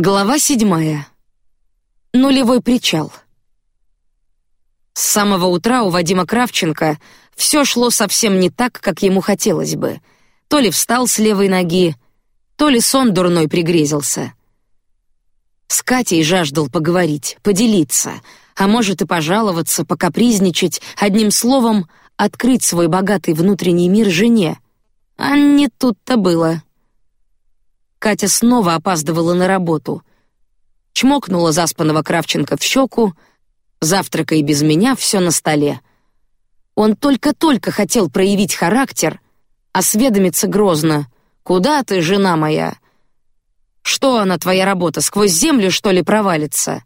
Глава седьмая. Нулевой причал. С самого утра у Вадима Кравченко все шло совсем не так, как ему хотелось бы. То ли встал с левой ноги, то ли сон дурной пригрезился. С Катей жаждал поговорить, поделиться, а может и пожаловаться, покапризничать, одним словом, открыть свой богатый внутренний мир жене. А не тут-то было. Катя снова опаздывала на работу. Чмокнула заспанного Кравченко в щеку. Завтракай без меня, все на столе. Он только-только хотел проявить характер, осведомиться грозно: "Куда ты, жена моя? Что она твоя работа сквозь землю что ли провалится?"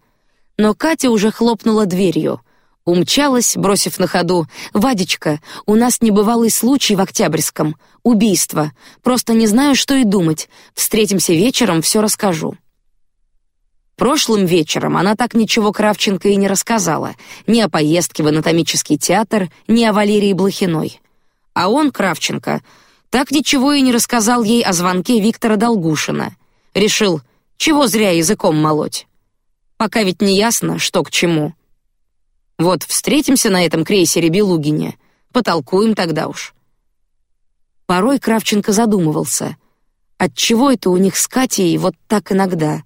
Но Катя уже хлопнула дверью. Умчалась, бросив на ходу: "Вадечка, у нас небывалый случай в Октябрьском, убийство. Просто не знаю, что и думать. Встретимся вечером, все расскажу". Прошлым вечером она так ничего Кравченко и не рассказала, ни о поездке в анатомический театр, ни о Валерии Блохиной. А он, Кравченко, так ничего и не рассказал ей о звонке Виктора Долгушина. Решил, чего зря языком молоть. Пока ведь не ясно, что к чему. Вот встретимся на этом крейсере Белугине, потолкуем тогда уж. Порой Кравченко задумывался, от чего это у них с Катей вот так иногда.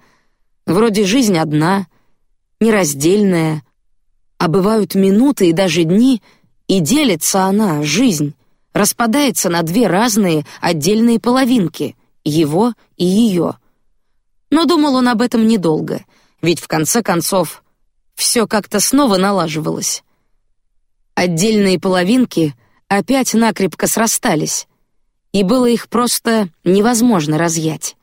Вроде жизнь одна, нераздельная, а бывают минуты и даже дни, и делится она, жизнь, распадается на две разные отдельные половинки, его и ее. Но думал он об этом недолго, ведь в конце концов все как-то снова налаживалось. Отдельные половинки опять накрепко срастались, и было их просто невозможно разъять.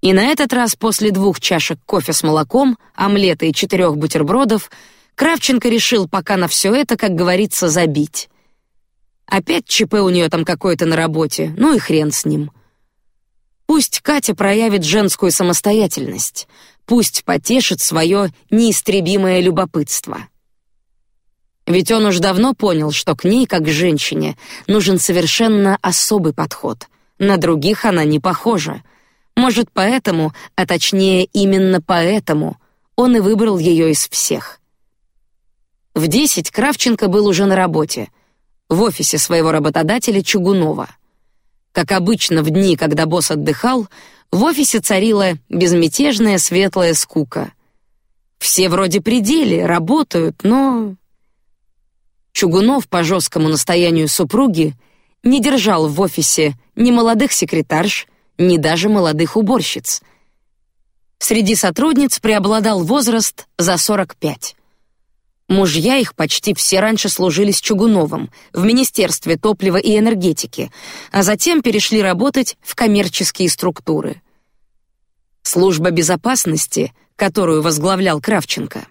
И на этот раз после двух чашек кофе с молоком, омлета и четырех бутербродов Кравченко решил пока на все это, как говорится, забить. Опять ЧП у нее там какое-то на работе, ну и хрен с ним. Пусть Катя проявит женскую самостоятельность, пусть потешит свое неистребимое любопытство. Ведь он уж давно понял, что к ней, как к женщине, нужен совершенно особый подход. На других она не похожа. Может, поэтому, а точнее именно поэтому, он и выбрал ее из всех. В десять Кравченко был уже на работе, в офисе своего работодателя Чугунова. Как обычно в дни, когда босс отдыхал, в офисе царила безмятежная светлая скука. Все вроде пределе, работают, но... Чугунов по жесткому настоянию супруги не держал в офисе ни молодых секретарш, ни даже молодых уборщиц. Среди сотрудниц преобладал возраст за 45. Мужья их почти все раньше служили с Чугуновым в Министерстве топлива и энергетики, а затем перешли работать в коммерческие структуры. Служба безопасности, которую возглавлял Кравченко,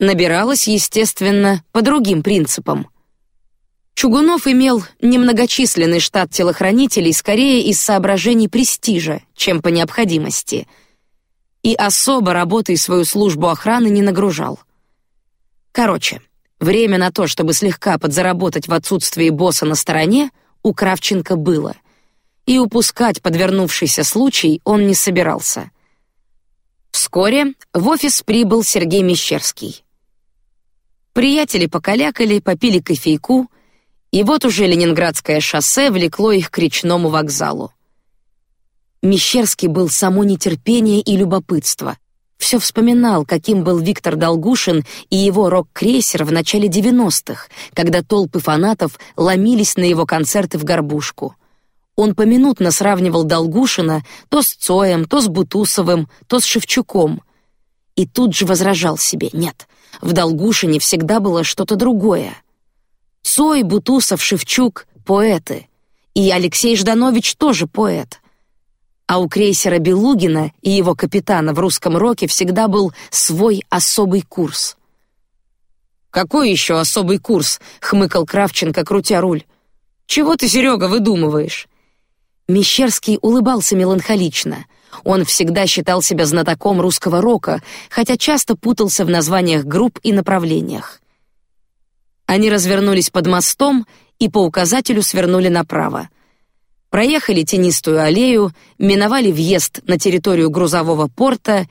набиралась, естественно, по другим принципам. Чугунов имел немногочисленный штат телохранителей скорее из соображений престижа, чем по необходимости, и особо работой свою службу охраны не нагружал. Короче, время на то, чтобы слегка подзаработать в отсутствии босса на стороне, у Кравченко было, и упускать подвернувшийся случай он не собирался. Вскоре в офис прибыл Сергей Мещерский. Приятели покалякали, попили кофейку, и вот уже Ленинградское шоссе влекло их к речному вокзалу. Мещерский был само нетерпение и любопытство все вспоминал, каким был Виктор Долгушин и его рок-крейсер в начале 90-х, когда толпы фанатов ломились на его концерты в Горбушку. Он поминутно сравнивал Долгушина то с Цоем, то с Бутусовым, то с Шевчуком. И тут же возражал себе: нет, в Долгушине всегда было что-то другое. Цой, Бутусов, Шевчук поэты, и Алексей Жданович тоже поэт а у крейсера Белугина и его капитана в русском роке всегда был свой особый курс. Какой еще особый курс? хмыкал Кравченко, крутя руль. Чего ты, Серега, выдумываешь? Мещерский улыбался меланхолично. Он всегда считал себя знатоком русского рока, хотя часто путался в названиях групп и направлениях. Они развернулись под мостом и по указателю свернули направо. Проехали тенистую аллею, миновали въезд на территорию грузового порта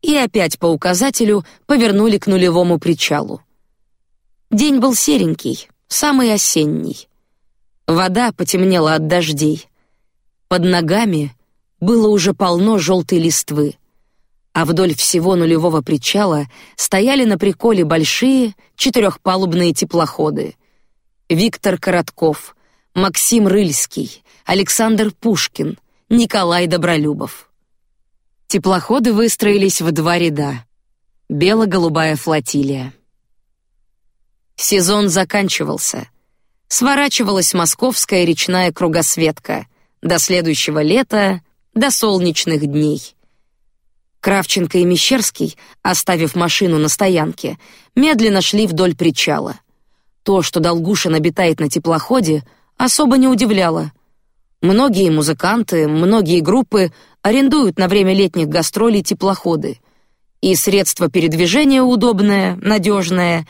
и опять по указателю повернули к нулевому причалу. День был серенький, самый осенний. Вода потемнела от дождей. Под ногами было уже полно желтой листвы, а вдоль всего нулевого причала стояли на приколе большие четырехпалубные теплоходы. Виктор Коротков, Максим Рыльский, Александр Пушкин, Николай Добролюбов. Теплоходы выстроились в два ряда. Бело-голубая флотилия. Сезон заканчивался. Сворачивалась московская речная кругосветка. До следующего лета, до солнечных дней. Кравченко и Мещерский, оставив машину на стоянке, медленно шли вдоль причала. То, что Долгушин обитает на теплоходе, особо не удивляло. Многие музыканты, многие группы арендуют на время летних гастролей теплоходы. И средство передвижения удобное, надежное,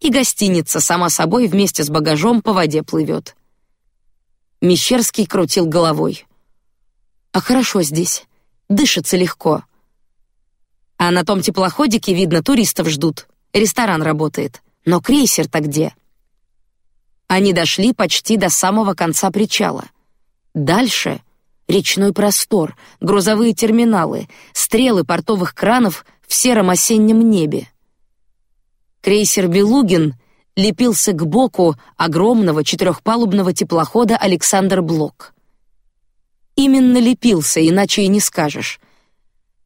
и гостиница сама собой вместе с багажом по воде плывет. Мещерский крутил головой. А хорошо здесь, дышится легко. А на том теплоходике видно туристов ждут, ресторан работает. Но крейсер-то где? Они дошли почти до самого конца причала. Дальше речной простор, грузовые терминалы, стрелы портовых кранов в сером осеннем небе. Крейсер Белугин лепился к боку огромного четырехпалубного теплохода Александр Блок. Именно лепился, иначе и не скажешь.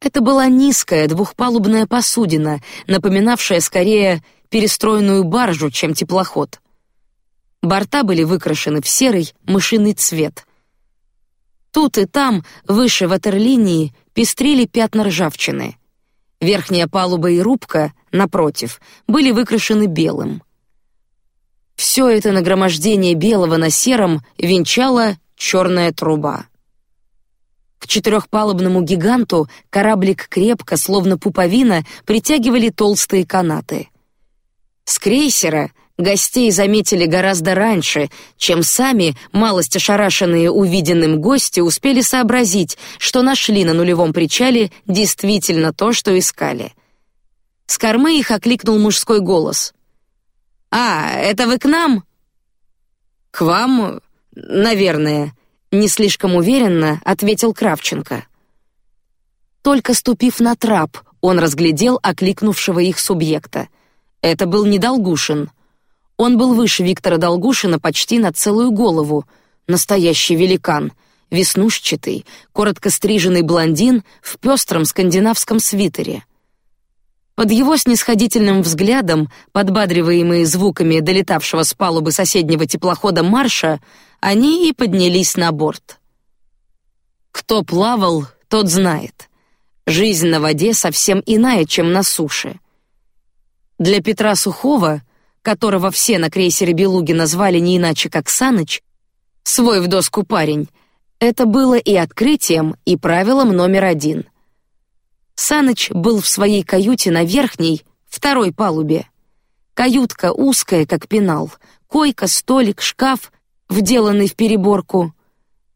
Это была низкая двухпалубная посудина, напоминавшая скорее перестроенную баржу, чем теплоход. Борта были выкрашены в серый мышиный цвет. Тут и там, выше ватерлинии, пестрили пятна ржавчины. Верхняя палуба и рубка, напротив, были выкрашены белым. Все это нагромождение белого на сером венчала черная труба. К четырехпалубному гиганту кораблик крепко, словно пуповина, притягивали толстые канаты. С крейсера гостей заметили гораздо раньше, чем сами малость ошарашенные увиденным гости успели сообразить, что нашли на нулевом причале действительно то, что искали. С кормы их окликнул мужской голос. «А, это вы к нам?» «К вам, наверное», — не слишком уверенно ответил Кравченко. Только ступив на трап, он разглядел окликнувшего их субъекта. Это был не Долгушин — он был выше Виктора Долгушина почти на целую голову, настоящий великан, веснушчатый, коротко стриженный блондин в пестром скандинавском свитере. Под его снисходительным взглядом, подбадриваемые звуками долетавшего с палубы соседнего теплохода марша, они и поднялись на борт. Кто плавал, тот знает. Жизнь на воде совсем иная, чем на суше. Для Петра Сухого которого все на крейсере Белуги назвали не иначе как Саныч, свой в доску парень, это было и открытием, и правилом номер один. Саныч был в своей каюте на верхней, второй палубе. Каютка узкая, как пенал, койка, столик, шкаф, вделанный в переборку,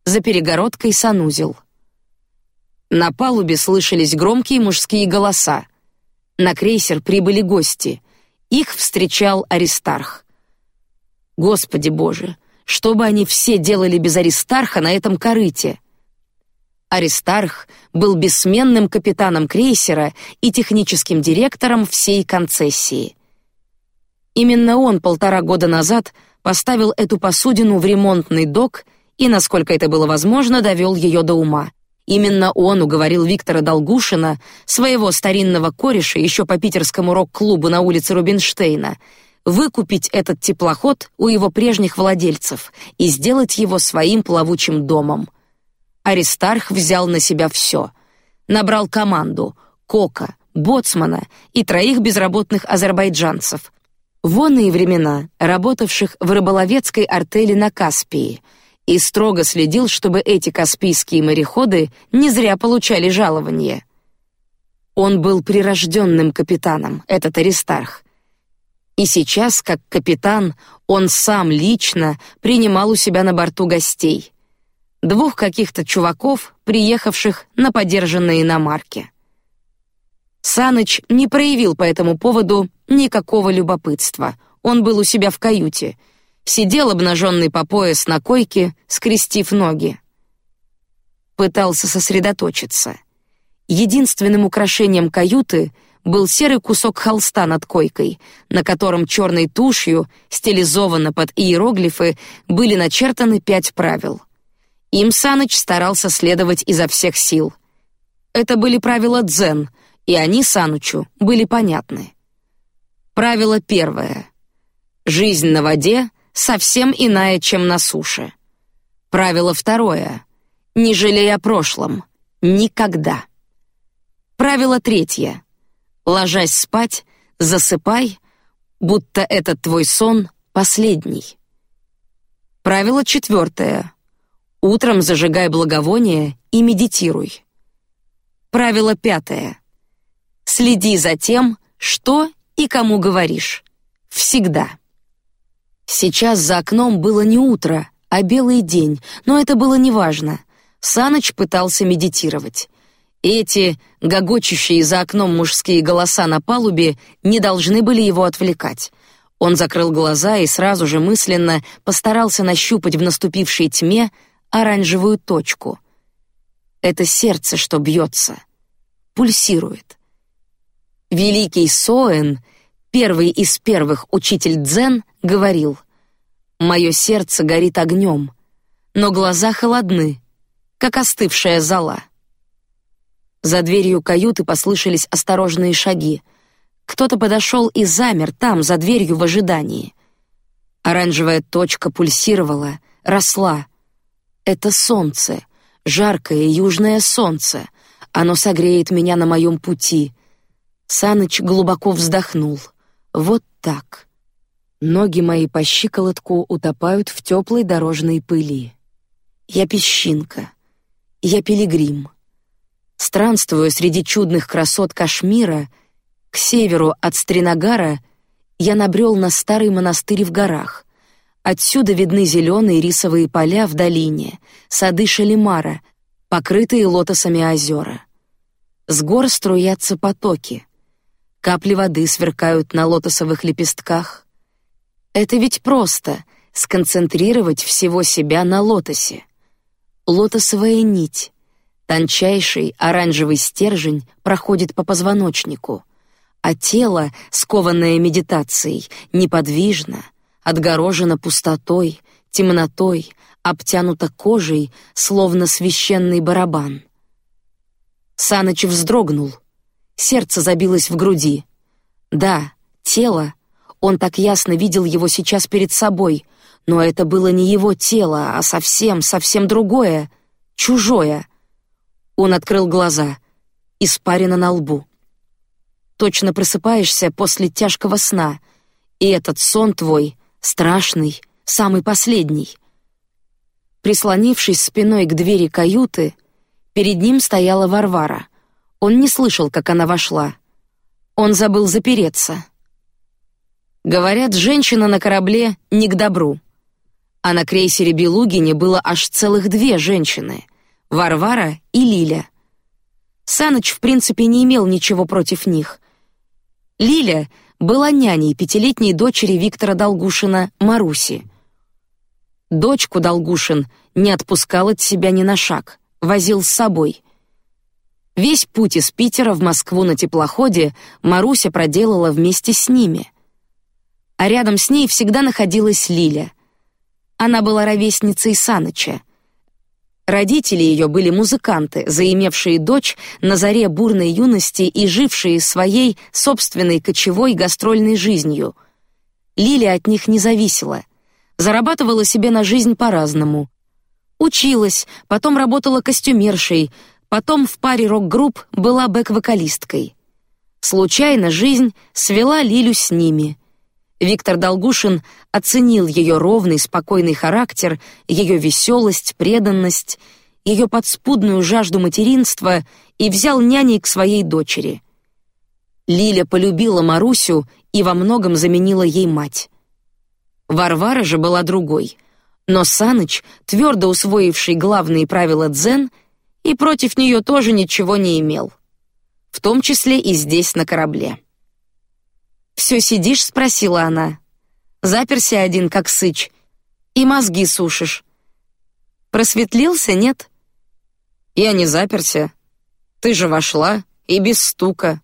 за перегородкой санузел. На палубе слышались громкие мужские голоса. На крейсер прибыли гости. Их встречал Аристарх. Господи Боже, что бы они все делали без Аристарха на этом корыте? Аристарх был бессменным капитаном крейсера и техническим директором всей концессии. Именно он полтора года назад поставил эту посудину в ремонтный док и, насколько это было возможно, довел ее до ума. Именно он уговорил Виктора Долгушина, своего старинного кореша еще по питерскому рок-клубу на улице Рубинштейна, выкупить этот теплоход у его прежних владельцев и сделать его своим плавучим домом. Аристарх взял на себя все, набрал команду: кока, боцмана и троих безработных азербайджанцев. Вонные времена, работавших в рыболовецкой артели на Каспии — и строго следил, чтобы эти каспийские мореходы не зря получали жалование. Он был прирожденным капитаном, этот Аристарх. И сейчас, как капитан, он сам лично принимал у себя на борту гостей. двух каких-то чуваков, приехавших на подержанной иномарке. Саныч не проявил по этому поводу никакого любопытства. Он был у себя в каюте, сидел обнаженный по пояс на койке, скрестив ноги. Пытался сосредоточиться. Единственным украшением каюты был серый кусок холста над койкой, на котором черной тушью, стилизованно под иероглифы, были начертаны пять правил. Им Саныч старался следовать изо всех сил. Это были правила дзен, и они Санучу были понятны. Правило первое: жизнь на воде совсем иная, чем на суше. Правило второе: не жалей о прошлом, никогда. Правило третье: ложась спать, засыпай, будто этот твой сон последний. Правило четвертое: утром зажигай благовоние и медитируй. Правило пятое: следи за тем, что и кому говоришь. Всегда. Сейчас за окном было не утро, а белый день, но это было неважно. Саныч пытался медитировать. Эти гогочущие за окном мужские голоса на палубе не должны были его отвлекать. Он закрыл глаза и сразу же мысленно постарался нащупать в наступившей тьме оранжевую точку. Это сердце, что бьется, пульсирует. Великий Соэн, первый из первых учитель дзен, говорил: "Мое сердце горит огнем, но глаза холодны, как остывшая зола". За дверью каюты послышались осторожные шаги. Кто-то подошел и замер там, за дверью в ожидании. Оранжевая точка пульсировала, росла. Это солнце, жаркое южное солнце. Оно согреет меня на моем пути. Саныч глубоко вздохнул. Вот так. Ноги мои по щиколотку утопают в теплой дорожной пыли. Я песчинка. Я пилигрим. Странствуя среди чудных красот Кашмира, к северу от Стринагара, я набрел на старый монастырь в горах. Отсюда видны зеленые рисовые поля в долине, сады Шалимара, покрытые лотосами озера. С гор струятся потоки. Капли воды сверкают на лотосовых лепестках. Это ведь просто — сконцентрировать всего себя на лотосе. Лотосовая нить, Тончайший оранжевый стержень проходит по позвоночнику, а тело, скованное медитацией, неподвижно, отгорожено пустотой, темнотой, обтянуто кожей, словно священный барабан. Саныч вздрогнул, сердце забилось в груди. Да, тело, он так ясно видел его сейчас перед собой, но это было не его тело, а совсем, совсем другое, чужое — он открыл глаза. Испарина на лбу. Точно просыпаешься после тяжкого сна, и этот сон твой страшный, самый последний. Прислонившись спиной к двери каюты, перед ним стояла Варвара. Он не слышал, как она вошла. Он забыл запереться. Говорят, женщина на корабле не к добру. А на крейсере Белугине было аж целых две женщины. Варвара и Лиля. Саныч в принципе не имел ничего против них. Лиля была няней пятилетней дочери Виктора Долгушина Маруси. Дочку Долгушин не отпускал от себя ни на шаг, возил с собой. Весь путь из Питера в Москву на теплоходе Маруся проделала вместе с ними. А рядом с ней всегда находилась Лиля. Она была ровесницей Саныча. Родители ее были музыканты, заимевшие дочь на заре бурной юности и жившие своей собственной кочевой гастрольной жизнью. Лили от них не зависела, зарабатывала себе на жизнь по-разному. Училась, потом работала костюмершей, потом в паре рок-групп была бэк-вокалисткой. Случайно жизнь свела Лилю с ними — Виктор Долгушин оценил ее ровный, спокойный характер, ее веселость, преданность, ее подспудную жажду материнства и взял няней к своей дочери. Лиля полюбила Марусю и во многом заменила ей мать. Варвара же была другой. Но Саныч, твердо усвоивший главные правила дзен, и против нее тоже ничего не имел, в том числе и здесь на корабле. Все сидишь, спросила она. Заперся один как сыч и мозги сушишь. Просветлился, нет? Я не заперся. Ты же вошла и без стука.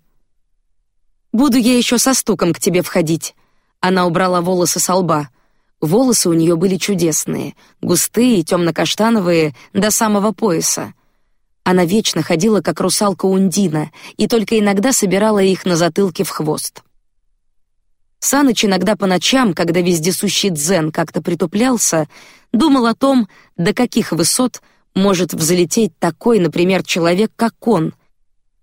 Буду я еще со стуком к тебе входить. Она убрала волосы с лба. Волосы у нее были чудесные, густые, темно-каштановые, до самого пояса. Она вечно ходила как русалка Ундина и только иногда собирала их на затылке в хвост. Саныч иногда по ночам, когда вездесущий дзен как-то притуплялся, думал о том, до каких высот может взлететь такой, например, человек, как он,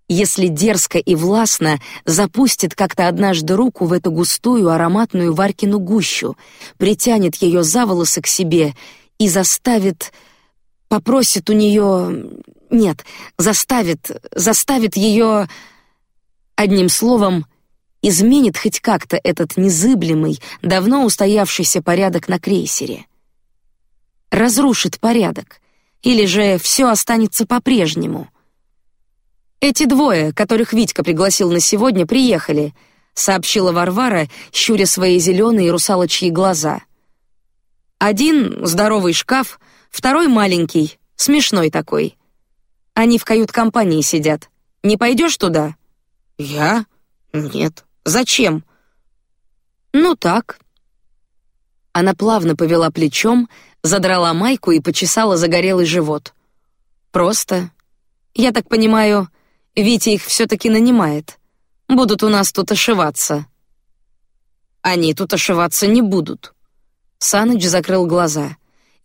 если дерзко и властно запустит как-то однажды руку в эту густую ароматную Варькину гущу, притянет ее за волосы к себе и заставит, попросит у нее, нет, заставит, заставит ее, одним словом, изменит хоть как-то этот незыблемый, давно устоявшийся порядок на крейсере, разрушит порядок, или же все останется по-прежнему. Эти двое, которых Витька пригласил на сегодня, приехали, сообщила Варвара, щуря свои зеленые русалочьи глаза. Один здоровый шкаф, второй маленький, смешной такой. Они в кают-компании сидят. Не пойдешь туда? Я? Нет. Зачем? Ну так. Она плавно повела плечом, задрала майку и почесала загорелый живот. Просто. Я так понимаю, Витя их все-таки нанимает. Будут у нас тут ошиваться. Они тут ошиваться не будут. Саныч закрыл глаза.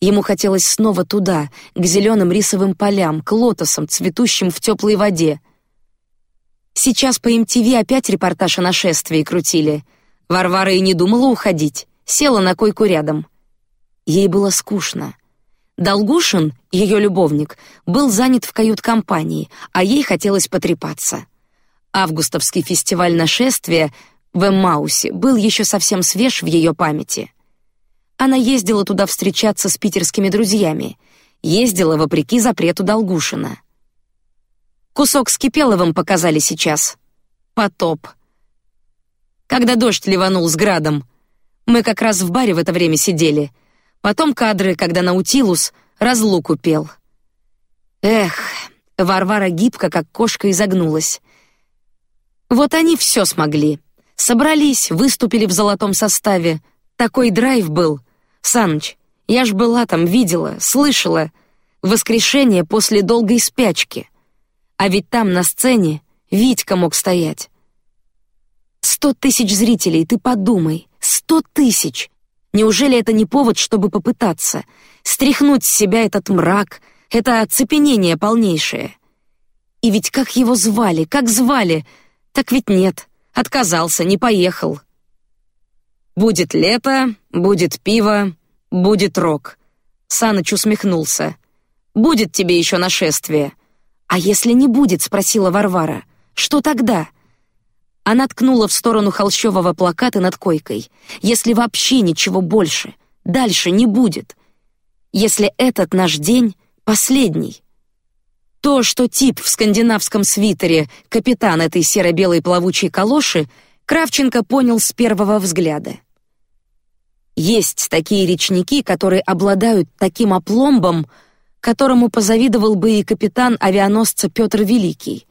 Ему хотелось снова туда, к зеленым рисовым полям, к лотосам, цветущим в теплой воде. Сейчас по МТВ опять репортаж о нашествии крутили. Варвара и не думала уходить, села на койку рядом. Ей было скучно. Долгушин, ее любовник, был занят в кают-компании, а ей хотелось потрепаться. Августовский фестиваль нашествия в Эммаусе был еще совсем свеж в ее памяти. Она ездила туда встречаться с питерскими друзьями, ездила вопреки запрету Долгушина. Кусок с Кипеловым показали сейчас. Потоп. Когда дождь ливанул с градом, мы как раз в баре в это время сидели — Потом кадры, когда Наутилус разлуку пел. Эх, Варвара гибко, как кошка, изогнулась. Вот они все смогли. Собрались, выступили в золотом составе. Такой драйв был. Саныч, я ж была там, видела, слышала. Воскрешение после долгой спячки. А ведь там на сцене Витька мог стоять. Сто тысяч зрителей, ты подумай, сто тысяч. Неужели это не повод, чтобы попытаться стряхнуть с себя этот мрак, это оцепенение полнейшее? И ведь как его звали, как звали? Так ведь нет, отказался, не поехал. Будет лето, будет пиво, будет рок. Саныч усмехнулся. Будет тебе еще нашествие. А если не будет, спросила Варвара. Что тогда? Она ткнула в сторону холщового плаката над койкой. Если вообще ничего больше, дальше не будет. Если этот наш день последний. То, что тип в скандинавском свитере, капитан этой серо-белой плавучей калоши, Кравченко понял с первого взгляда. Есть такие речники, которые обладают таким опломбом, которому позавидовал бы и капитан авианосца Петр Великий.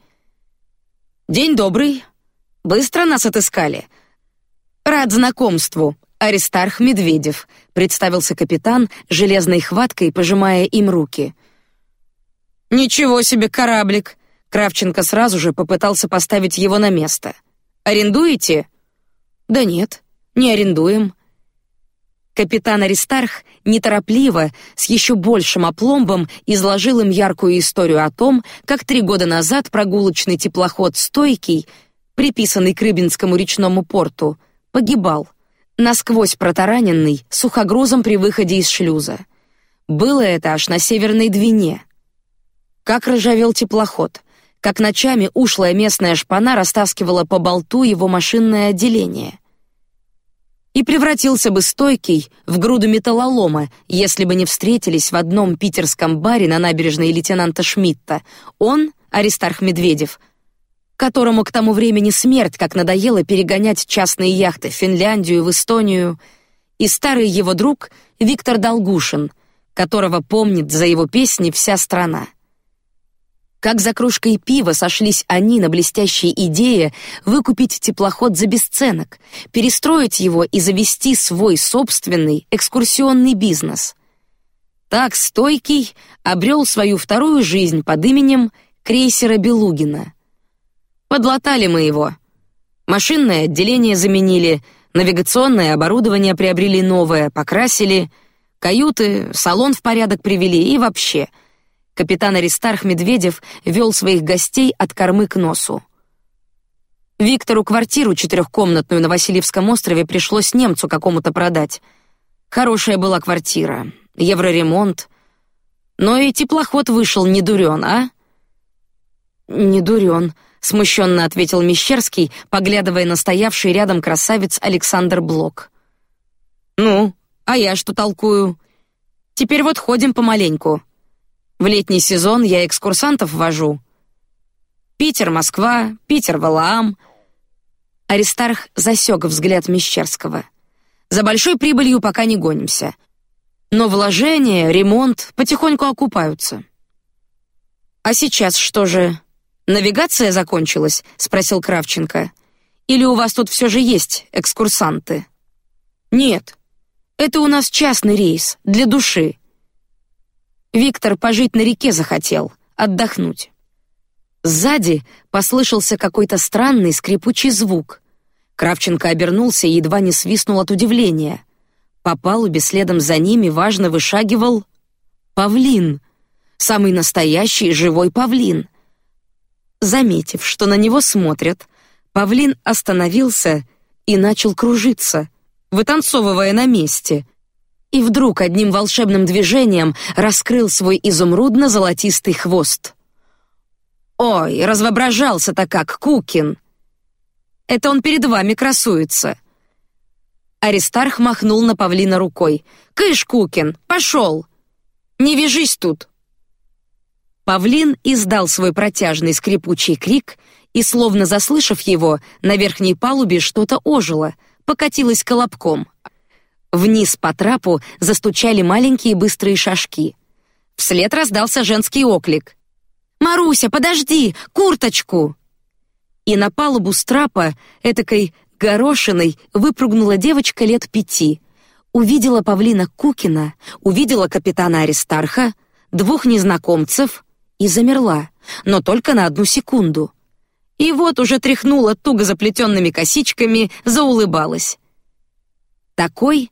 День добрый, Быстро нас отыскали. Рад знакомству. Аристарх Медведев, представился капитан железной хваткой, пожимая им руки. Ничего себе кораблик! Кравченко сразу же попытался поставить его на место. Арендуете? Да нет, не арендуем. Капитан Аристарх неторопливо, с еще большим опломбом, изложил им яркую историю о том, как три года назад прогулочный теплоход Стойкий приписанный к Рыбинскому речному порту, погибал, насквозь протараненный сухогрузом при выходе из шлюза. Было это аж на Северной Двине. Как ржавел теплоход, как ночами ушлая местная шпана растаскивала по болту его машинное отделение. и превратился бы стойкий в груду металлолома, если бы не встретились в одном питерском баре на набережной лейтенанта Шмидта. Он, Аристарх Медведев, которому к тому времени смерть как надоело перегонять частные яхты в Финляндию, в Эстонию, и старый его друг Виктор Долгушин, которого помнит за его песни вся страна. Как за кружкой пива сошлись они на блестящей идее выкупить теплоход за бесценок, перестроить его и завести свой собственный экскурсионный бизнес. Так стойкий обрел свою вторую жизнь под именем крейсера Белугина. Подлатали мы его. Машинное отделение заменили, навигационное оборудование приобрели новое, покрасили, каюты, салон в порядок привели и вообще — Капитан Аристарх Медведев вел своих гостей от кормы к носу. Виктору квартиру четырехкомнатную на Васильевском острове пришлось немцу какому-то продать. Хорошая была квартира, евроремонт, но и теплоход вышел не дурен, а? Не дурен, смущенно ответил Мещерский, поглядывая на стоявший рядом красавец Александр Блок. Ну, а я что толкую? Теперь вот ходим помаленьку. В летний сезон я экскурсантов вожу. Питер, Москва, Питер, Валаам. Аристарх засек взгляд Мещерского. За большой прибылью пока не гонимся, но вложения, ремонт потихоньку окупаются. А сейчас что же? Навигация закончилась? – спросил Кравченко. Или у вас тут все же есть экскурсанты? Нет, это у нас частный рейс для души. Виктор пожить на реке захотел, отдохнуть. Сзади послышался какой-то странный скрипучий звук. Кравченко обернулся и едва не свистнул от удивления. По палубе следом за ними важно вышагивал павлин, самый настоящий живой павлин. Заметив, что на него смотрят, павлин остановился и начал кружиться, вытанцовывая на месте и вдруг одним волшебным движением раскрыл свой изумрудно-золотистый хвост. Ой, развоображался-то как Кукин. Это он перед вами красуется. Аристарх махнул на павлина рукой. Кыш, Кукин, пошел. Не вяжись тут. Павлин издал свой протяжный скрипучий крик, и, словно заслышав его, на верхней палубе что-то ожило, покатилось колобком. Вниз по трапу застучали маленькие быстрые шажки. Вслед раздался женский оклик. «Маруся, подожди! Курточку!» И на палубу с трапа, этакой горошиной, выпрыгнула девочка лет пяти. Увидела павлина Кукина, увидела капитана Аристарха, двух незнакомцев и замерла, но только на одну секунду. И вот уже тряхнула туго заплетенными косичками, заулыбалась. Такой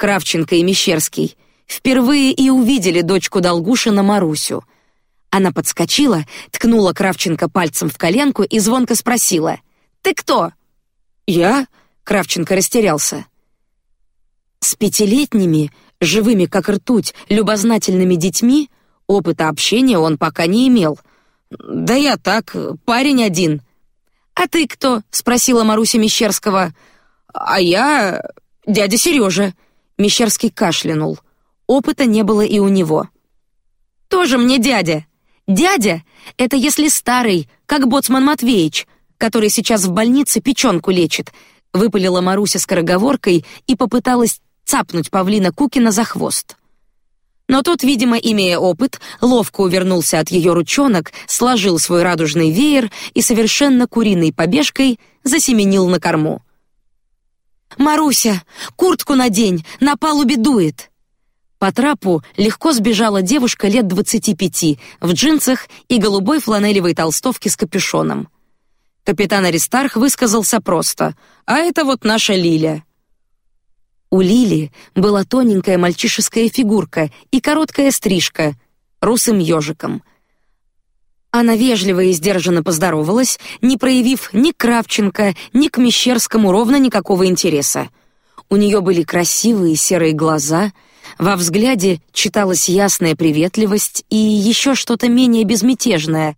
Кравченко и Мещерский, впервые и увидели дочку Долгушина Марусю. Она подскочила, ткнула Кравченко пальцем в коленку и звонко спросила: "Ты кто?" "Я?" Кравченко растерялся. С пятилетними, живыми как ртуть, любознательными детьми опыта общения он пока не имел. Да я так, парень один. А ты кто? спросила Маруся Мещерского. А я дядя Сережа. Мещерский кашлянул. Опыта не было и у него. Тоже мне дядя. Дядя — это если старый, как боцман Матвеич, который сейчас в больнице печенку лечит. Выпалила Маруся скороговоркой и попыталась цапнуть павлина Кукина за хвост. Но тот, видимо, имея опыт, ловко увернулся от ее ручонок, сложил свой радужный веер и совершенно куриной побежкой засеменил на корму. Маруся, куртку надень, на палубе дует. По трапу легко сбежала девушка лет двадцати пяти в джинсах и голубой фланелевой толстовке с капюшоном. Капитан Аристарх высказался просто: "А это вот наша Лиля". У Лили была тоненькая мальчишеская фигурка и короткая стрижка, русым ежиком. Она вежливо и сдержанно поздоровалась, не проявив ни Кравченко, ни к Мещерскому ровно никакого интереса. У нее были красивые серые глаза, во взгляде читалась ясная приветливость и еще что-то менее безмятежное,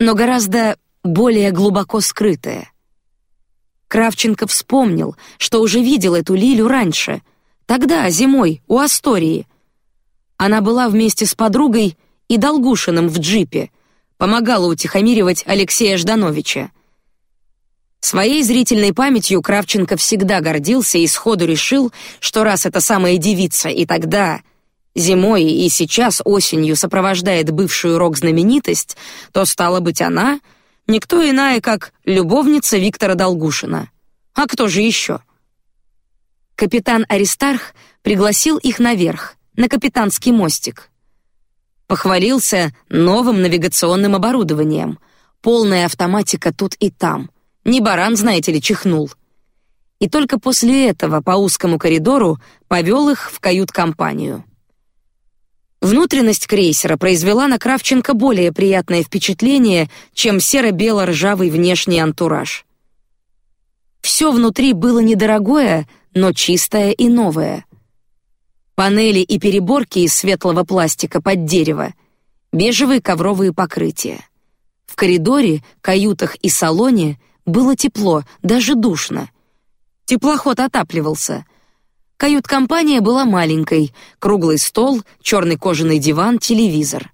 но гораздо более глубоко скрытое. Кравченко вспомнил, что уже видел эту Лилю раньше, тогда зимой у Астории. Она была вместе с подругой и Долгушиным в джипе, помогала утихомиривать Алексея Ждановича. Своей зрительной памятью Кравченко всегда гордился и сходу решил, что раз эта самая девица и тогда, зимой и сейчас осенью сопровождает бывшую рок-знаменитость, то стало быть она никто иная, как любовница Виктора Долгушина. А кто же еще? Капитан Аристарх пригласил их наверх, на капитанский мостик. Похвалился новым навигационным оборудованием. Полная автоматика тут и там. Не баран, знаете ли, чихнул. И только после этого по узкому коридору повел их в кают-компанию. Внутренность крейсера произвела на Кравченко более приятное впечатление, чем серо-бело-ржавый внешний антураж. Все внутри было недорогое, но чистое и новое. Панели и переборки из светлого пластика под дерево, бежевые ковровые покрытия. В коридоре, каютах и салоне было тепло, даже душно. Теплоход отапливался. Кают-компания была маленькой: круглый стол, черный кожаный диван, телевизор.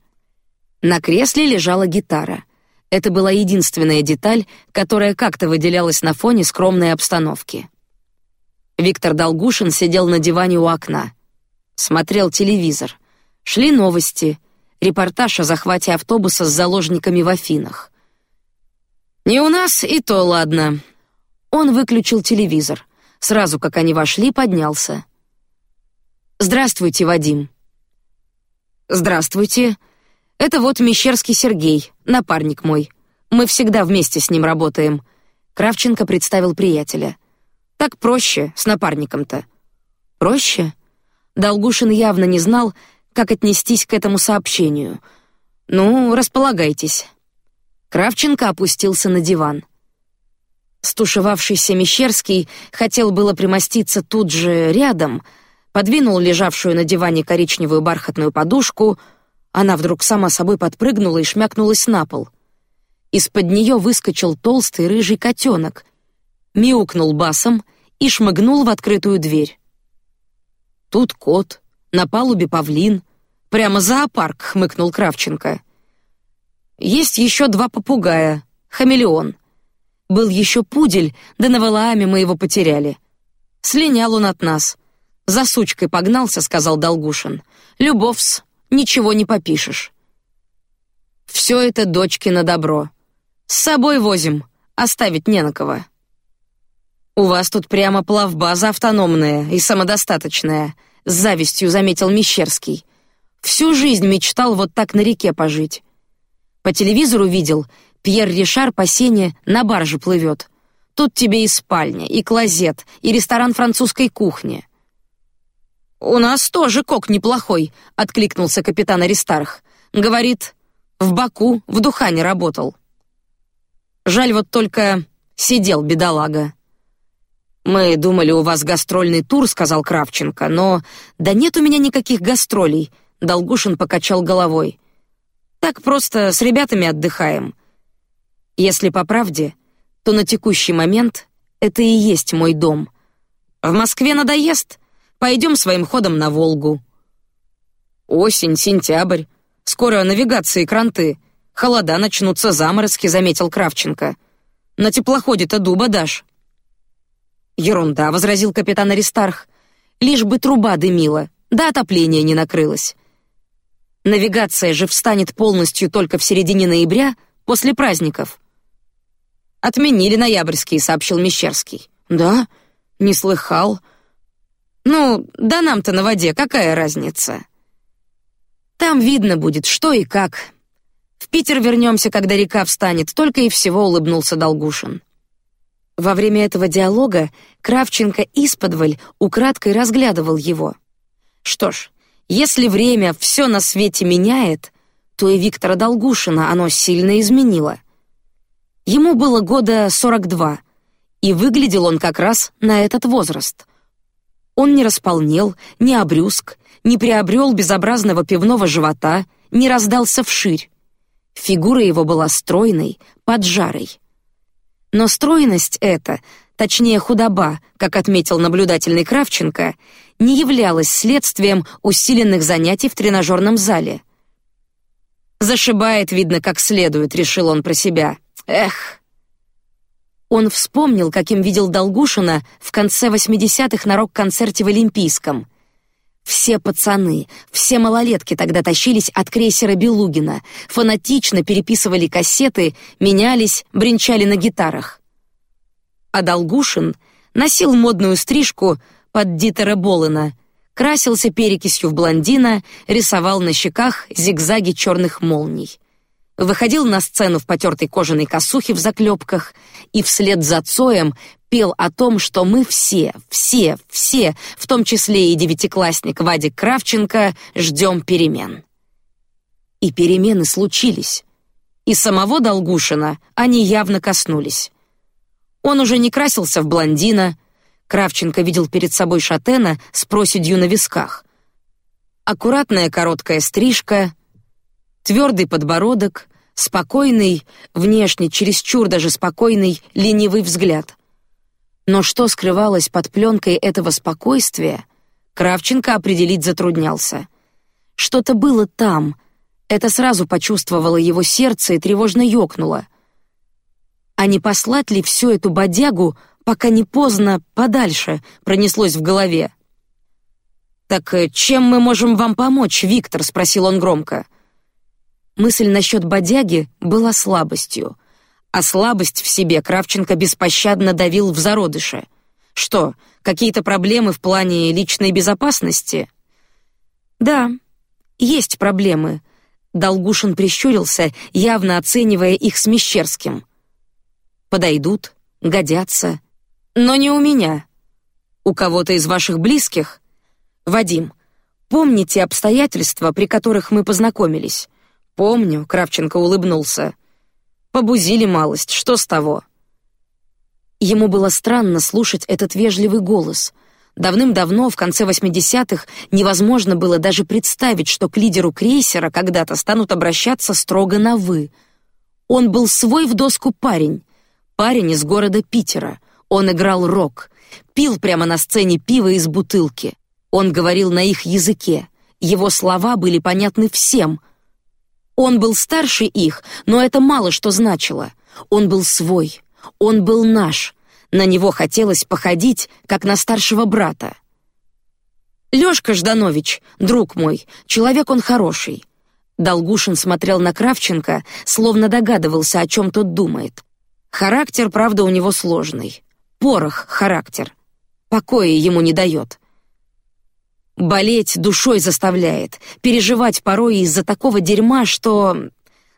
На кресле лежала гитара. Это была единственная деталь, которая как-то выделялась на фоне скромной обстановки. Виктор Долгушин сидел на диване у окна, смотрел телевизор. Шли новости, репортаж о захвате автобуса с заложниками в Афинах. Не у нас и то ладно. Он выключил телевизор. Сразу как они вошли, поднялся. Здравствуйте, Вадим. Здравствуйте. Это вот Мещерский Сергей, напарник мой. Мы всегда вместе с ним работаем. Кравченко представил приятеля. Так проще с напарником-то. Проще? Долгушин явно не знал, как отнестись к этому сообщению. Ну, располагайтесь. Кравченко опустился на диван. Стушевавшийся Мещерский хотел было примоститься тут же рядом, подвинул лежавшую на диване коричневую бархатную подушку. Она вдруг сама собой подпрыгнула и шмякнулась на пол. Из-под нее выскочил толстый рыжий котенок, мяукнул басом и шмыгнул в открытую дверь. Тут кот, на палубе павлин, прямо зоопарк, хмыкнул Кравченко. Есть еще два попугая, хамелеон. Был еще пудель, да на Валааме мы его потеряли. Слинял он от нас. За сучкой погнался, сказал Долгушин. Любовс, ничего не попишешь. Все это дочки на добро. С собой возим, оставить не на кого. У вас тут прямо плавбаза автономная и самодостаточная, с завистью заметил Мещерский. Всю жизнь мечтал вот так на реке пожить. По телевизору видел, Пьер Ришар по сене на барже плывет. Тут тебе и спальня, и клозет, и ресторан французской кухни. У нас тоже кок неплохой, откликнулся капитан Аристарх. Говорит, в Баку в Духане работал. Жаль вот только сидел бедолага. Мы думали, у вас гастрольный тур, сказал Кравченко, но да нет у меня никаких гастролей. Долгушин покачал головой. Так просто с ребятами отдыхаем. Если по правде, то на текущий момент это и есть мой дом. В Москве надоест, пойдем своим ходом на Волгу. Осень, сентябрь, скоро навигации кранты, холода начнутся, заморозки, заметил Кравченко. На теплоходе-то дуба дашь. Ерунда, возразил капитан Аристарх. Лишь бы труба дымила, да отопление не накрылось. Навигация же встанет полностью только в середине ноября, после праздников. Отменили ноябрьские, сообщил Мещерский. Да, не слыхал. Ну, да нам-то на воде какая разница? Там видно будет, что и как. В Питер вернемся, когда река встанет, только и всего улыбнулся Долгушин. Во время этого диалога Кравченко исподволь украдкой разглядывал его. Что ж, если время все на свете меняет, то и Виктора Долгушина оно сильно изменило. Ему было года сорок два, и выглядел он как раз на этот возраст. Он не располнел, не обрюзг, не приобрел безобразного пивного живота, не раздался вширь. Фигура его была стройной, поджарой. Но стройность эта, точнее худоба, как отметил наблюдательный Кравченко, не являлась следствием усиленных занятий в тренажерном зале. Зашибает, видно, как следует, решил он про себя. Эх. Он вспомнил, каким видел Долгушина в конце 80-х на рок-концерте в Олимпийском. Все пацаны, все малолетки тогда тащились от крейсера Белугина, фанатично переписывали кассеты, менялись, бренчали на гитарах. А Долгушин носил модную стрижку под Дитера Болена, красился перекисью в блондина, рисовал на щеках зигзаги черных молний. Выходил на сцену в потертой кожаной косухе в заклепках и вслед за Цоем пел о том, что мы все, все, все, в том числе и девятиклассник Вадик Кравченко, ждем перемен. И перемены случились. И самого Долгушина они явно коснулись. Он уже не красился в блондина. Кравченко видел перед собой шатена с проседью на висках. Аккуратная короткая стрижка, твердый подбородок, спокойный, внешне чересчур даже спокойный, ленивый взгляд. Но что скрывалось под пленкой этого спокойствия, Кравченко определить затруднялся. Что-то было там. Это сразу почувствовало его сердце и тревожно ёкнуло. А не послать ли всю эту бодягу, пока не поздно, подальше? Пронеслось в голове. Так э, чем мы можем вам помочь, Виктор? – спросил он громко. Мысль насчет бодяги была слабостью, а слабость в себе Кравченко беспощадно давил в зародыше. Что, какие-то проблемы в плане личной безопасности? Да, есть проблемы. Долгушин прищурился, явно оценивая их с Мещерским. Подойдут, годятся, но не у меня. У кого-то из ваших близких? Вадим, помните обстоятельства, при которых мы познакомились? Помню, Кравченко улыбнулся. Побузили малость, что с того? Ему было странно слушать этот вежливый голос. Давным-давно, в конце 80-х, невозможно было даже представить, что к лидеру крейсера когда-то станут обращаться строго на вы. Он был свой в доску парень, парень из города Питера. Он играл рок, пил прямо на сцене пиво из бутылки. Он говорил на их языке. Его слова были понятны всем — он был старше их, но это мало что значило. Он был свой, он был наш. На него хотелось походить, как на старшего брата. Лёшка Жданович, друг мой, человек он хороший. Долгушин смотрел на Кравченко, словно догадывался, о чем тот думает. Характер, правда, у него сложный. Порох характер. Покоя ему не дает. Болеть душой заставляет, переживать порой из-за такого дерьма, что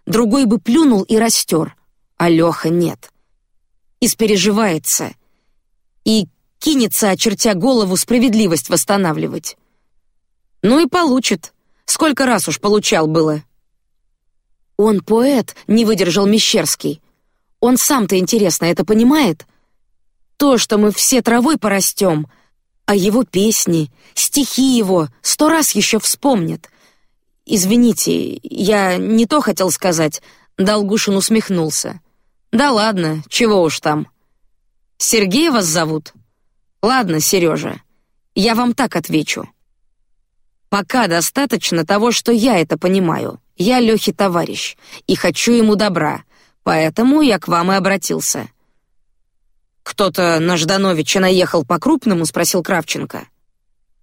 другой бы плюнул и растер, а Леха нет. Испереживается и кинется, очертя голову, справедливость восстанавливать. Ну и получит. Сколько раз уж получал было. Он поэт, не выдержал Мещерский. Он сам-то интересно это понимает. То, что мы все травой порастем, а его песни, стихи его сто раз еще вспомнят. Извините, я не то хотел сказать. Долгушин усмехнулся. Да ладно, чего уж там. Сергей вас зовут? Ладно, Сережа, я вам так отвечу. Пока достаточно того, что я это понимаю. Я Лехе товарищ и хочу ему добра, поэтому я к вам и обратился. Кто-то на Ждановича наехал по крупному, спросил Кравченко.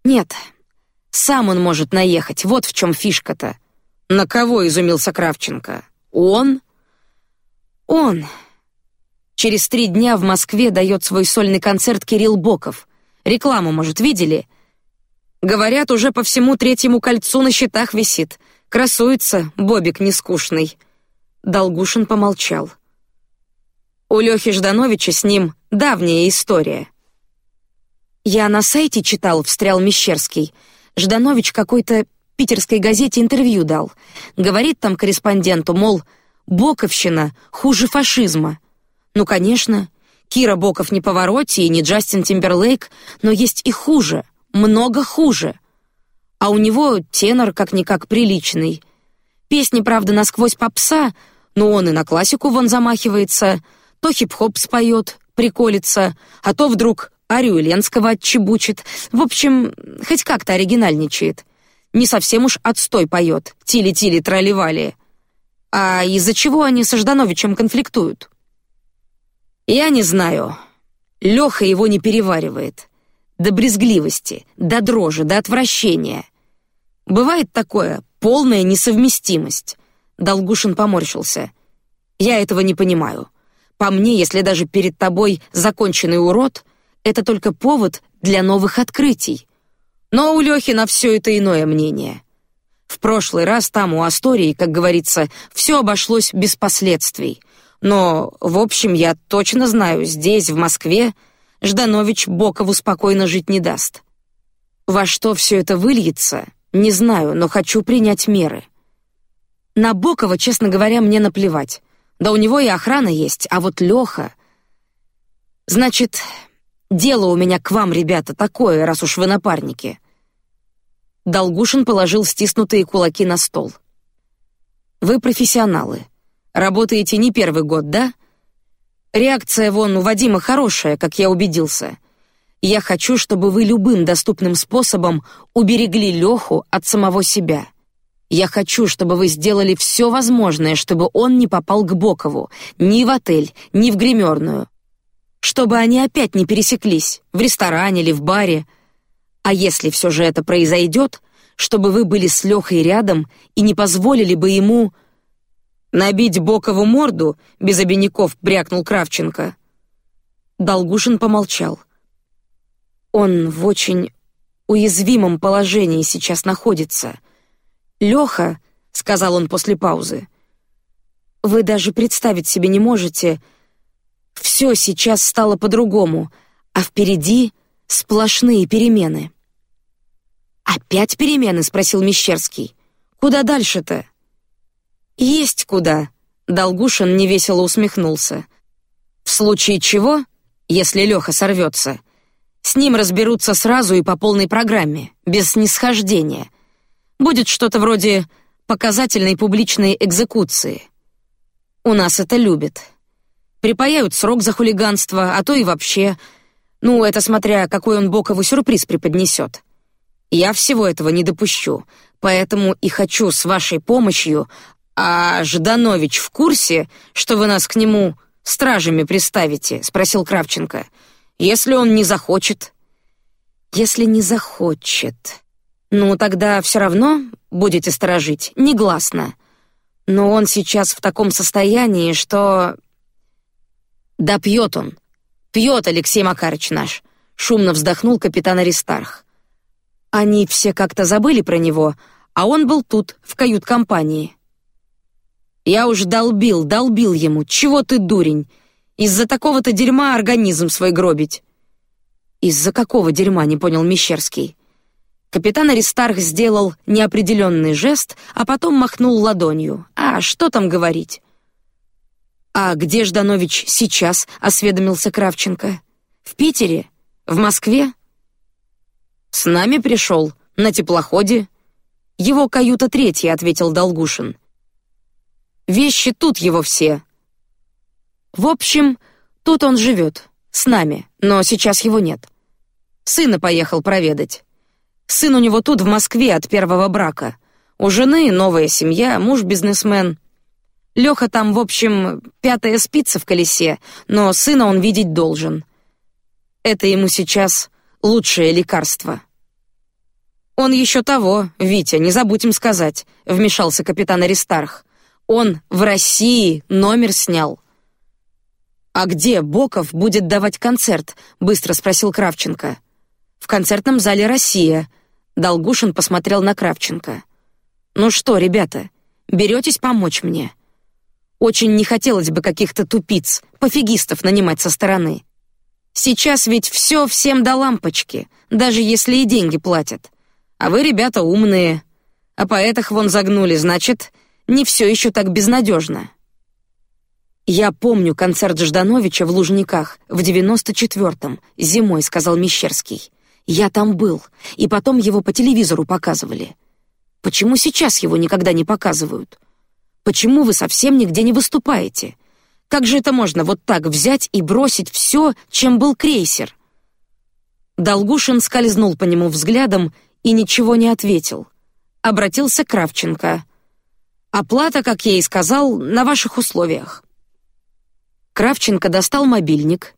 Нет, сам он может наехать. Вот в чем фишка-то. На кого изумился Кравченко? Он? Он. Через три дня в Москве дает свой сольный концерт Кирилл Боков. Рекламу, может, видели? Говорят, уже по всему третьему кольцу на счетах висит. Красуется, Бобик нескучный. Долгушин помолчал. У Лехи Ждановича с ним давняя история. Я на сайте читал, встрял Мещерский. Жданович какой-то питерской газете интервью дал. Говорит там корреспонденту, мол, Боковщина хуже фашизма. Ну, конечно, Кира Боков не Повороте и не Джастин Тимберлейк, но есть и хуже, много хуже. А у него тенор как никак приличный. Песни, правда, насквозь попса, но он и на классику вон замахивается. То хип-хоп споет, приколится, а то вдруг арию Ленского отчебучит. В общем, хоть как-то оригинальничает. Не совсем уж отстой поет, тили-тили траливали. А из-за чего они со Ждановичем конфликтуют? Я не знаю. Леха его не переваривает. До брезгливости, до дрожи, до отвращения. Бывает такое, полная несовместимость. Долгушин поморщился. Я этого не понимаю. По мне, если даже перед тобой законченный урод, это только повод для новых открытий. Но у Лехи на все это иное мнение. В прошлый раз там у Астории, как говорится, все обошлось без последствий. Но, в общем, я точно знаю, здесь, в Москве, Жданович Бокову спокойно жить не даст. Во что все это выльется, не знаю, но хочу принять меры. На Бокова, честно говоря, мне наплевать. Да у него и охрана есть, а вот Леха... Значит, дело у меня к вам, ребята, такое, раз уж вы напарники. Долгушин положил стиснутые кулаки на стол. Вы профессионалы. Работаете не первый год, да? Реакция вон у Вадима хорошая, как я убедился. Я хочу, чтобы вы любым доступным способом уберегли Леху от самого себя. Я хочу, чтобы вы сделали все возможное, чтобы он не попал к Бокову, ни в отель, ни в гримерную, чтобы они опять не пересеклись в ресторане или в баре. А если все же это произойдет, чтобы вы были с Лехой рядом и не позволили бы ему набить Бокову морду, без обиняков брякнул Кравченко. Долгушин помолчал. Он в очень уязвимом положении сейчас находится. Леха, сказал он после паузы, вы даже представить себе не можете. Все сейчас стало по-другому, а впереди сплошные перемены. Опять перемены? спросил Мещерский. Куда дальше-то? Есть куда. Долгушин невесело усмехнулся. В случае чего, если Леха сорвется, с ним разберутся сразу и по полной программе, без снисхождения. Будет что-то вроде показательной публичной экзекуции. У нас это любят. Припаяют срок за хулиганство, а то и вообще. Ну, это смотря какой он Бокову сюрприз преподнесет. Я всего этого не допущу, поэтому и хочу с вашей помощью. А Жданович в курсе, что вы нас к нему стражами приставите? – спросил Кравченко. Если он не захочет. Если не захочет. Ну, тогда все равно будете сторожить, негласно. Но он сейчас в таком состоянии, что... Да пьет он. Пьет Алексей Макарыч наш. Шумно вздохнул капитан Аристарх. Они все как-то забыли про него, а он был тут, в кают-компании. Я уж долбил, долбил ему. Чего ты, дурень? Из-за такого-то дерьма организм свой гробить. Из-за какого дерьма, не понял Мещерский. Капитан Аристарх сделал неопределенный жест, а потом махнул ладонью. А что там говорить? А где Жданович сейчас? осведомился Кравченко. В Питере? В Москве? С нами пришел на теплоходе. Его каюта третья, ответил Долгушин. Вещи тут его все. В общем, тут он живет с нами, но сейчас его нет. Сына поехал проведать. Сын у него тут в Москве от первого брака. У жены новая семья, муж бизнесмен. Леха там, в общем, пятая спица в колесе, но сына он видеть должен. Это ему сейчас лучшее лекарство. Он еще того, Витя, не забудь им сказать, вмешался капитан Аристарх. Он в России номер снял. А где Боков будет давать концерт? быстро спросил Кравченко. В концертном зале Россия. Долгушин посмотрел на Кравченко. Ну что, ребята, беретесь помочь мне? Очень не хотелось бы каких-то тупиц, пофигистов нанимать со стороны. Сейчас ведь все всем до лампочки, даже если и деньги платят. А вы, ребята, умные. А поэтах вон загнули, значит, не все еще так безнадежно. Я помню концерт Ждановича в Лужниках в девяносто четвертом зимой, сказал Мещерский. Я там был, и потом его по телевизору показывали. Почему сейчас его никогда не показывают? Почему вы совсем нигде не выступаете? Как же это можно вот так взять и бросить все, чем был крейсер? Долгушин скользнул по нему взглядом и ничего не ответил. Обратился Кравченко. Оплата, как я и сказал, на ваших условиях. Кравченко достал мобильник,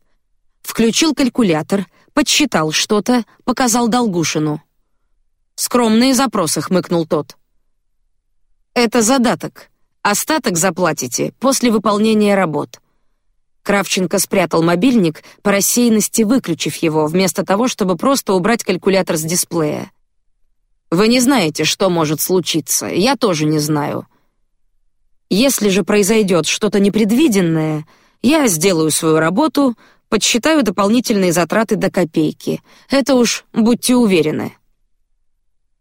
включил калькулятор, подсчитал что-то, показал Долгушину. Скромные запросы, хмыкнул тот. Это задаток. Остаток заплатите после выполнения работ. Кравченко спрятал мобильник, по рассеянности выключив его, вместо того, чтобы просто убрать калькулятор с дисплея. Вы не знаете, что может случиться. Я тоже не знаю. Если же произойдет что-то непредвиденное, я сделаю свою работу, подсчитаю дополнительные затраты до копейки. Это уж будьте уверены.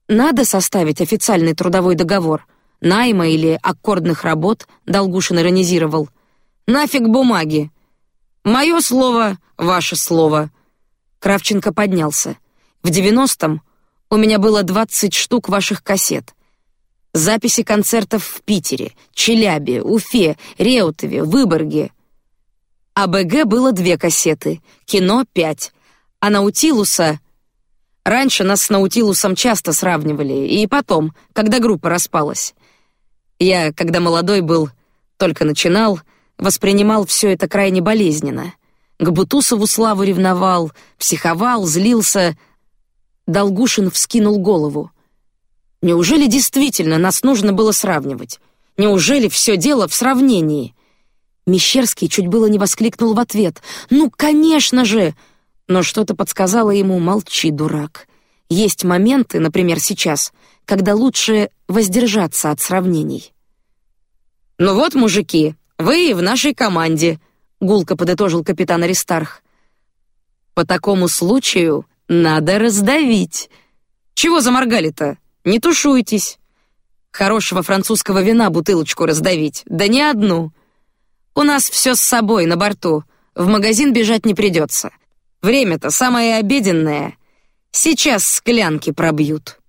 Надо составить официальный трудовой договор найма или аккордных работ. Долгушин иронизировал. Нафиг бумаги. Мое слово, ваше слово. Кравченко поднялся. В девяностом у меня было двадцать штук ваших кассет. Записи концертов в Питере, Челябе, Уфе, Реутове, Выборге. А БГ было две кассеты, кино пять, а Наутилуса Раньше нас с Наутилусом часто сравнивали, и потом, когда группа распалась. Я, когда молодой был, только начинал, воспринимал все это крайне болезненно. К Бутусову славу ревновал, психовал, злился. Долгушин вскинул голову. Неужели действительно нас нужно было сравнивать? Неужели все дело в сравнении? Мещерский чуть было не воскликнул в ответ. Ну, конечно же! Но что-то подсказало ему: молчи, дурак. Есть моменты, например, сейчас, когда лучше воздержаться от сравнений. Ну вот, мужики, вы в нашей команде, гулко подытожил капитан Аристарх. По такому случаю надо раздавить. Чего заморгали-то? Не тушуйтесь. Хорошего французского вина бутылочку раздавить, да не одну. У нас все с собой на борту. В магазин бежать не придется. Время-то самое обеденное. Сейчас склянки пробьют.